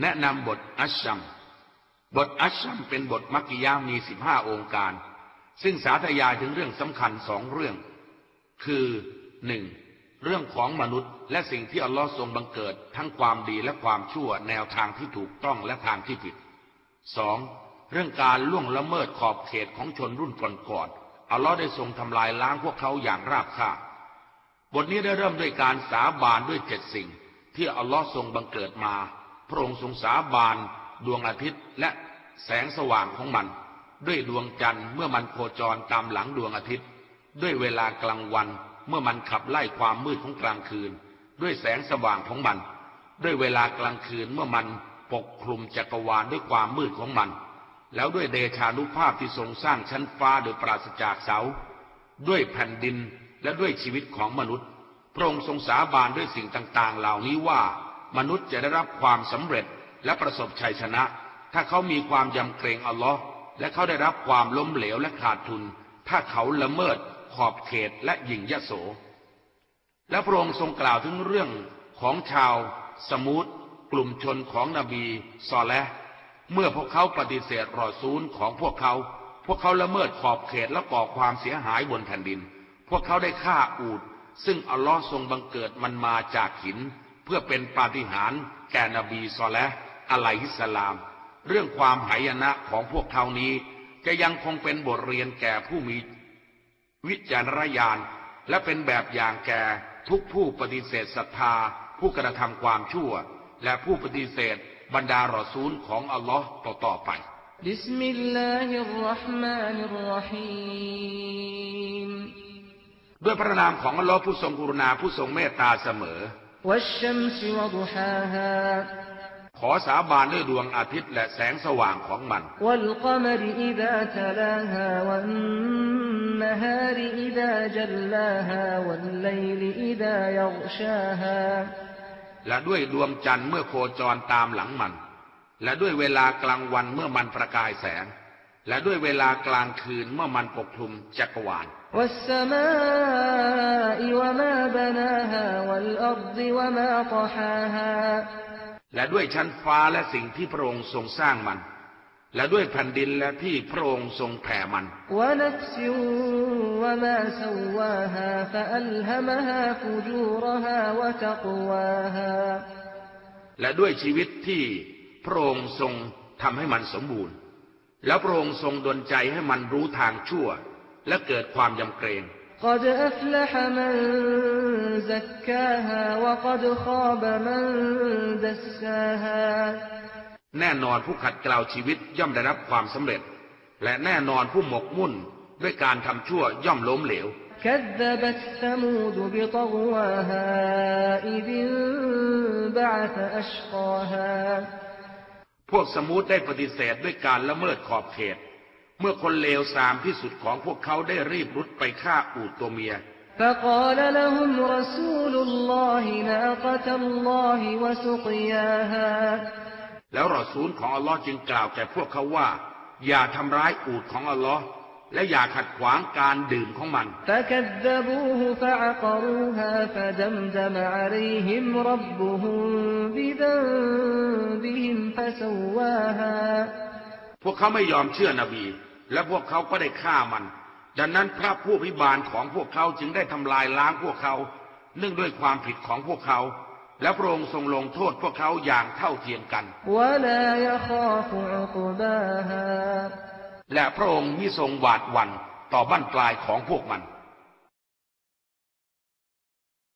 แนะนำบทอัชชัม บทอัชชัมเป็นบทมักกิยามีสิบห้าองค์การ ซึ่งสาธยายถึงเรื่องสำคัญสองเรื่อง คือหนึ่งเรื่องของมนุษย์ และสิ่งที่อัลลอฮ์ทรงบังเกิด ทั้งความดีและความชั่วแนวทางที่ถูกต้องและทางที่ผิดสองเรื่องการล่วงละเมิดขอบเขตของชนรุ่นก่อนๆอัลลอฮ์ได้ทรงทำลายล้างพวกเขาอย่างราบคาบบทนี้ได้เริ่มด้วยการสาบานด้วยเจ็ดสิ่ง ที่อัลลอฮ์ทรงบังเกิดมา พระองค์ทรงสาบานดวงอาทิตย์และแสงสว่างของมัน ด้วยดวงจันทร์เมื่อมันโคจรตามหลังดวงอาทิตย์ ด้วยเวลากลางวันเมื่อมันขับไล่ความมืดของกลางคืน ด้วยแสงสว่างของมัน ด้วยเวลากลางคืนเมื่อมันปกคลุมจักรวาลด้วยความมืดของมัน แล้วด้วยเดชานุภาพที่ทรงสร้างชั้นฟ้าโดยปราศจากเสา ด้วยแผ่นดินและด้วยชีวิตของมนุษย์ พระองค์ทรงสาบานด้วยสิ่งต่าง ๆ เหล่านี้ว่า มนุษย์จะได้รับความสำเร็จและประสบชัยชนะ ถ้าเขามีความยำเกรงอัลลอฮ์และเขาได้รับความล้มเหลวและขาดทุน ถ้าเขาละเมิดขอบเขตและหยิ่งยโส และพระองค์ทรงกล่าวถึงเรื่องของชาว สมูทกลุ่มชนของนบีซอและเมื่อพวกเขาปฏิเสธรอซูลของพวกเขา พวกเขาละเมิดขอบเขตและก่อความเสียหายบนแผ่นดิน พวกเขาได้ฆ่าอูด ซึ่งอัลลอฮ์ทรงบังเกิดมันมาจากหิน เพื่อเป็นปาฏิหาริย์แก่นบีซอและอะลัยฮิสสลาม เรื่องความหายนะของพวกเขานี้จะยังคงเป็นบทเรียนแก่ผู้มีวิจารณญาณและเป็นแบบอย่างแก่ทุกผู้ปฏิเสธศรัทธา ผู้กระทำความชั่ว และผู้ปฏิเสธบรรดารอซูลของอัลลอฮ์ต่อๆไป بسم الله الرحمن الرحيم ด้วยพระนามของอัลลอฮ์ผู้ทรงกรุณาผู้ทรงเมตตาเสมอ والشمس وضحاها ขอสาบานด้วยดวงอาทิตย์และแสงสว่างของมัน และด้วยดวงจันทร์เมื่อโคจรตามหลังมัน และด้วยเวลากลางวันเมื่อมันประกายแสง และด้วยเวลากลางคืนเมื่อมันปกคลุมจักรวาลและด้วยชั้นฟ้าและสิ่งที่พระองค์ทรงสร้างมัน และด้วยแผ่นดินและที่พระองค์ทรงแผ่มัน และด้วยชีวิตที่พระองค์ทรงทำให้มันสมบูรณ์ แล้วพระองค์ทรงดลใจให้มันรู้ทางชั่ว และเกิดความยำเกรง قد أفلح من زكاها وقد خاب من دساها แน่นอนผู้ขัดเกลาชีวิตย่อมได้รับความสำเร็จ และแน่นอนผู้หมกมุ่นด้วยการทำชั่วย่อมล้มเหลว كذبت ثمود بطغواها إذ انبعث أشقاها พวกสมูทได้ปฏิเสธด้วยการละเมิดขอบเขต เมื่อคนเลวทรามที่สุดของพวกเขาได้รีบรุดไปฆ่าอูดตัวเมีย فقال لهم رسول الله ناقة الله وسقياها แล้วรอซูลของอัลลอฮ์จึงกล่าวแก่พวกเขาว่า อย่าทำร้ายอูดของอัลลอฮ์ และอย่าขัดขวางการดื่มของมันพวกเขาไม่ยอมเชื่อนบี และพวกเขาก็ได้ฆ่ามัน ดังนั้นพระผู้พิบาลของพวกเขาจึงได้ทำลายล้างพวกเขา เนื่องด้วยความผิดของพวกเขาและพระองค์ทรงลงโทษพวกเขาอย่างเท่าเทียมกัน และพระองค์มิทรงหวาดหวั่นต่อบ้านปลายของพวกมัน